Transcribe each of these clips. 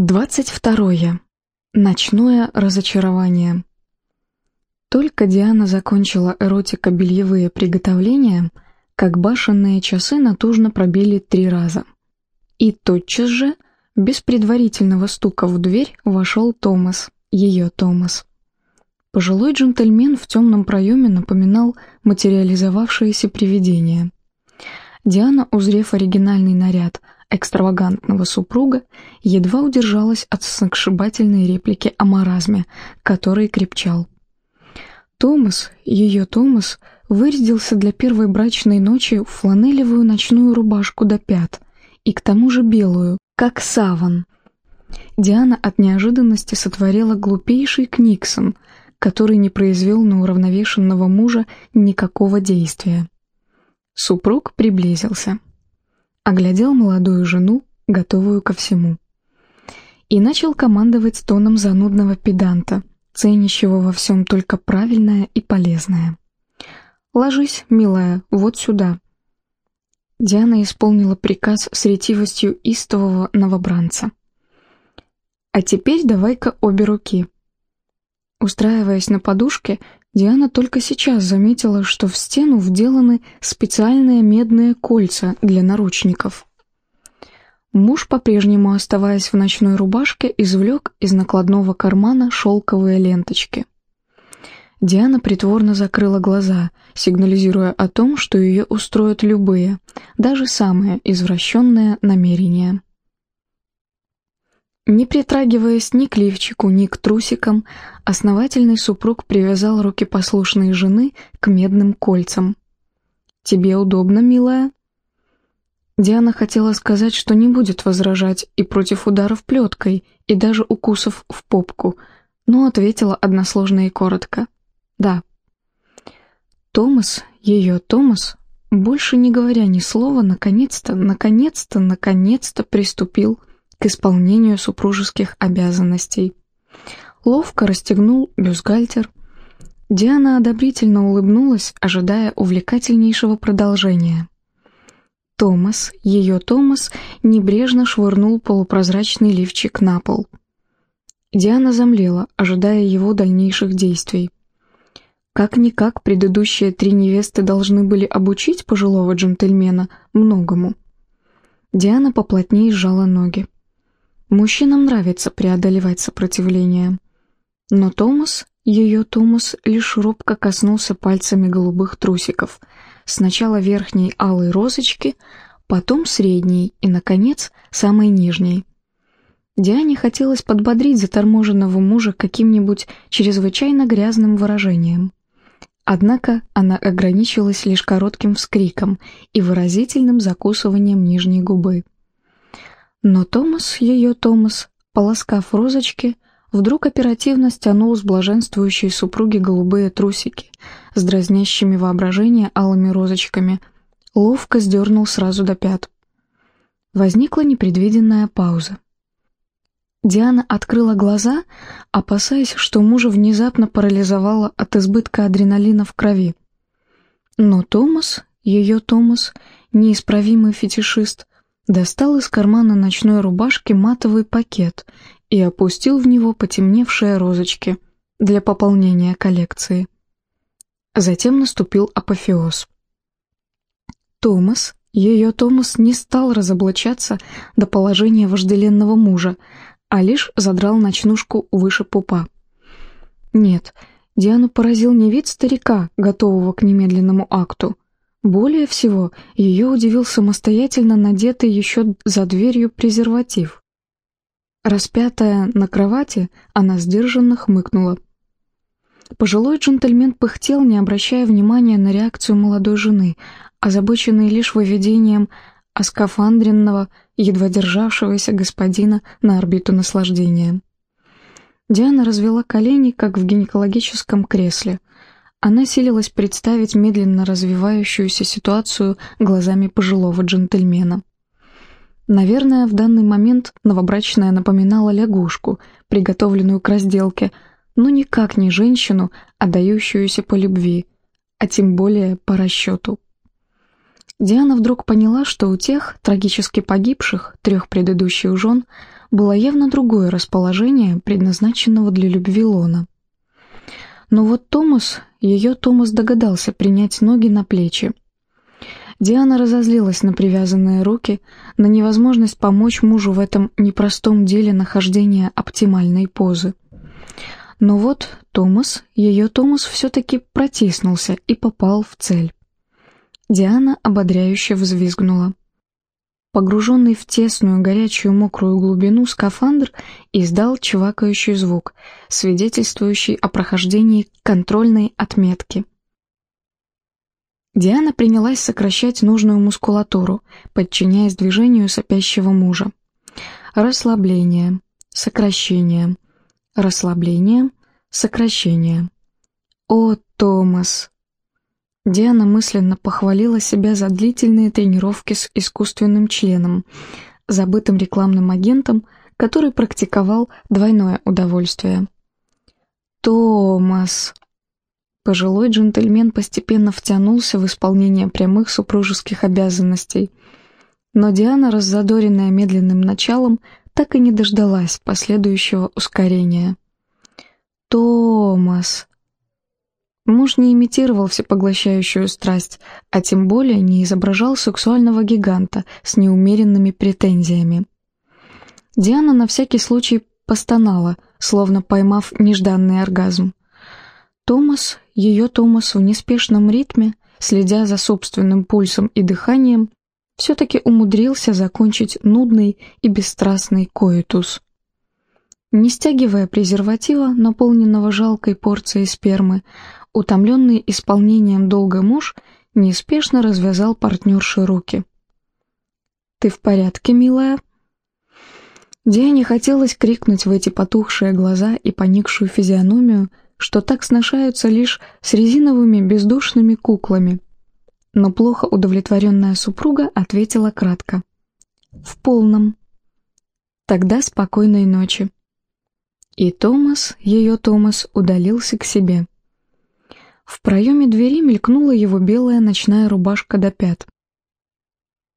22. Ночное разочарование. Только Диана закончила эротико-бельевые приготовления, как башенные часы натужно пробили три раза. И тотчас же, без предварительного стука в дверь, вошел Томас, ее Томас. Пожилой джентльмен в темном проеме напоминал материализовавшееся привидение. Диана, узрев оригинальный наряд – экстравагантного супруга едва удержалась от сногсшибательной реплики о маразме, который крепчал. Томас, ее Томас, вырядился для первой брачной ночи в фланелевую ночную рубашку до пят, и к тому же белую, как саван. Диана от неожиданности сотворила глупейший Книксон, который не произвел на уравновешенного мужа никакого действия. Супруг приблизился оглядел молодую жену, готовую ко всему. И начал командовать тоном занудного педанта, ценящего во всем только правильное и полезное. «Ложись, милая, вот сюда». Диана исполнила приказ с ретивостью истового новобранца. «А теперь давай-ка обе руки». Устраиваясь на подушке, Диана только сейчас заметила, что в стену вделаны специальные медные кольца для наручников. Муж, по-прежнему оставаясь в ночной рубашке, извлек из накладного кармана шелковые ленточки. Диана притворно закрыла глаза, сигнализируя о том, что ее устроят любые, даже самые извращенные намерения. Не притрагиваясь ни к лифчику, ни к трусикам, основательный супруг привязал руки послушной жены к медным кольцам. «Тебе удобно, милая?» Диана хотела сказать, что не будет возражать и против ударов плеткой, и даже укусов в попку, но ответила односложно и коротко. «Да». Томас, ее Томас, больше не говоря ни слова, наконец-то, наконец-то, наконец-то приступил к исполнению супружеских обязанностей. Ловко расстегнул бюстгальтер. Диана одобрительно улыбнулась, ожидая увлекательнейшего продолжения. Томас, ее Томас, небрежно швырнул полупрозрачный лифчик на пол. Диана замлела, ожидая его дальнейших действий. Как-никак предыдущие три невесты должны были обучить пожилого джентльмена многому. Диана поплотнее сжала ноги. Мужчинам нравится преодолевать сопротивление. Но Томас, ее Томас, лишь робко коснулся пальцами голубых трусиков. Сначала верхней алой розочки, потом средней и, наконец, самой нижней. Диане хотелось подбодрить заторможенного мужа каким-нибудь чрезвычайно грязным выражением. Однако она ограничилась лишь коротким вскриком и выразительным закусыванием нижней губы. Но Томас, ее Томас, полоскав розочки, вдруг оперативно стянул с блаженствующей супруги голубые трусики с дразнящими воображение алыми розочками, ловко сдернул сразу до пят. Возникла непредвиденная пауза. Диана открыла глаза, опасаясь, что мужа внезапно парализовало от избытка адреналина в крови. Но Томас, ее Томас, неисправимый фетишист, достал из кармана ночной рубашки матовый пакет и опустил в него потемневшие розочки для пополнения коллекции. Затем наступил апофеоз. Томас, ее Томас, не стал разоблачаться до положения вожделенного мужа, а лишь задрал ночнушку выше пупа. Нет, Диану поразил не вид старика, готового к немедленному акту, более всего, ее удивил самостоятельно надетый еще за дверью презерватив. Распятая на кровати, она сдержанно хмыкнула. Пожилой джентльмен пыхтел, не обращая внимания на реакцию молодой жены, озабоченный лишь выведением оскафандренного, едва державшегося господина на орбиту наслаждения. Диана развела колени, как в гинекологическом кресле — она силилась представить медленно развивающуюся ситуацию глазами пожилого джентльмена. Наверное, в данный момент новобрачная напоминала лягушку, приготовленную к разделке, но никак не женщину, отдающуюся по любви, а тем более по расчету. Диана вдруг поняла, что у тех, трагически погибших, трех предыдущих жен, было явно другое расположение, предназначенного для любви Лона. Но вот Томас, ее Томас догадался принять ноги на плечи. Диана разозлилась на привязанные руки, на невозможность помочь мужу в этом непростом деле нахождения оптимальной позы. Но вот Томас, ее Томас все-таки протиснулся и попал в цель. Диана ободряюще взвизгнула. Погруженный в тесную, горячую, мокрую глубину, скафандр издал чвакающий звук, свидетельствующий о прохождении контрольной отметки. Диана принялась сокращать нужную мускулатуру, подчиняясь движению сопящего мужа. Расслабление, сокращение, расслабление, сокращение. «О, Томас!» Диана мысленно похвалила себя за длительные тренировки с искусственным членом, забытым рекламным агентом, который практиковал двойное удовольствие. «Томас!» Пожилой джентльмен постепенно втянулся в исполнение прямых супружеских обязанностей. Но Диана, раззадоренная медленным началом, так и не дождалась последующего ускорения. «Томас!» Муж не имитировал всепоглощающую страсть, а тем более не изображал сексуального гиганта с неумеренными претензиями. Диана на всякий случай постонала, словно поймав нежданный оргазм. Томас, ее Томас в неспешном ритме, следя за собственным пульсом и дыханием, все-таки умудрился закончить нудный и бесстрастный коитус. Не стягивая презерватива, наполненного жалкой порцией спермы, утомленный исполнением долга муж неспешно развязал партнерши руки. «Ты в порядке, милая?» Диане хотелось крикнуть в эти потухшие глаза и поникшую физиономию, что так сношаются лишь с резиновыми бездушными куклами. Но плохо удовлетворенная супруга ответила кратко. «В полном». «Тогда спокойной ночи». И Томас, ее Томас, удалился к себе. В проеме двери мелькнула его белая ночная рубашка до пят.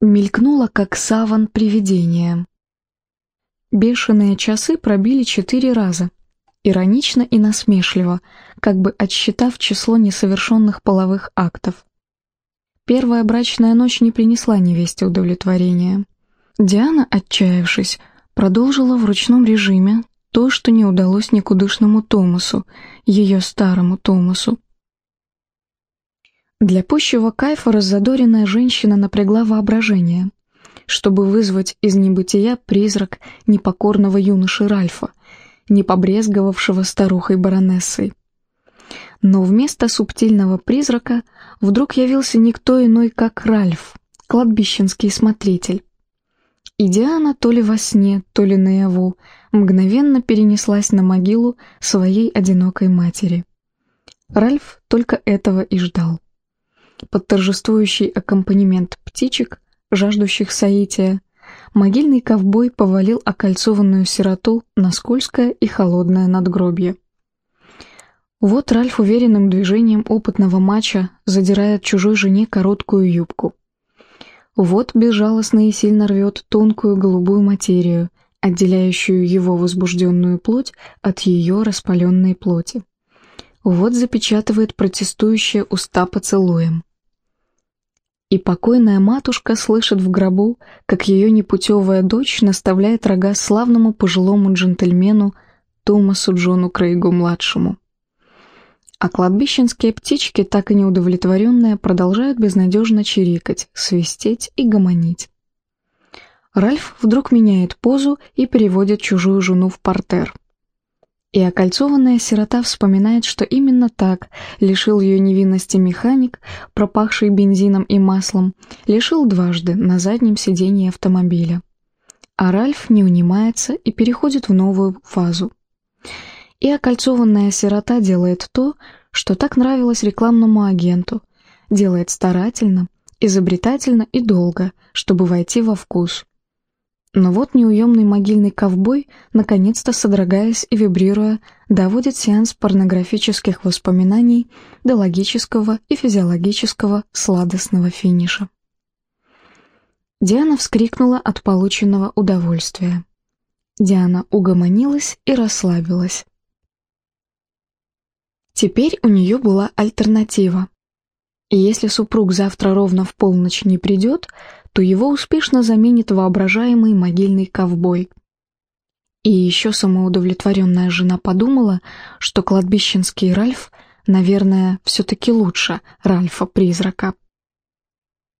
Мелькнула, как саван привидения. Бешеные часы пробили четыре раза — иронично и насмешливо, как бы отсчитав число несовершенных половых актов. Первая брачная ночь не принесла невесте удовлетворения. Диана, отчаявшись, продолжила в ручном режиме то, что не удалось никудышному Томасу, ее старому Томасу. Для пущего кайфа раззадоренная женщина напрягла воображение, чтобы вызвать из небытия призрак непокорного юноши Ральфа — не побрезговавшего старухой-баронессой. Но вместо субтильного призрака вдруг явился никто иной, как Ральф, кладбищенский смотритель. И Диана то ли во сне, то ли наяву мгновенно перенеслась на могилу своей одинокой матери. Ральф только этого и ждал. Под торжествующий аккомпанемент птичек, жаждущих соития, могильный ковбой повалил окольцованную сироту на скользкое и холодное надгробье. Вот Ральф уверенным движением опытного матча задирает чужой жене короткую юбку. Вот безжалостно и сильно рвет тонкую голубую материю, отделяющую его возбужденную плоть от ее распаленной плоти. Вот запечатывает протестующие уста поцелуем. И покойная матушка слышит в гробу, как ее непутевая дочь наставляет рога славному пожилому джентльмену Томасу Джону Крейгу-младшему. А кладбищенские птички, так и неудовлетворенные, продолжают безнадежно чирикать, свистеть и гомонить. Ральф вдруг меняет позу и переводит чужую жену в портер. И окольцованная сирота вспоминает, что именно так лишил ее невинности механик, пропахший бензином и маслом, лишил дважды на заднем сидении автомобиля. А Ральф не унимается и переходит в новую фазу. И окольцованная сирота делает то, что так нравилось рекламному агенту, делает старательно, изобретательно и долго, чтобы войти во вкус – но вот неуемный могильный ковбой, наконец-то содрогаясь и вибрируя, доводит сеанс порнографических воспоминаний до логического и физиологического сладостного финиша. Диана вскрикнула от полученного удовольствия. Диана угомонилась и расслабилась. Теперь у нее была альтернатива. И если супруг завтра ровно в полночь не придет, то его успешно заменит воображаемый могильный ковбой. И еще самоудовлетворенная жена подумала, что кладбищенский Ральф, наверное, все-таки лучше Ральфа-призрака.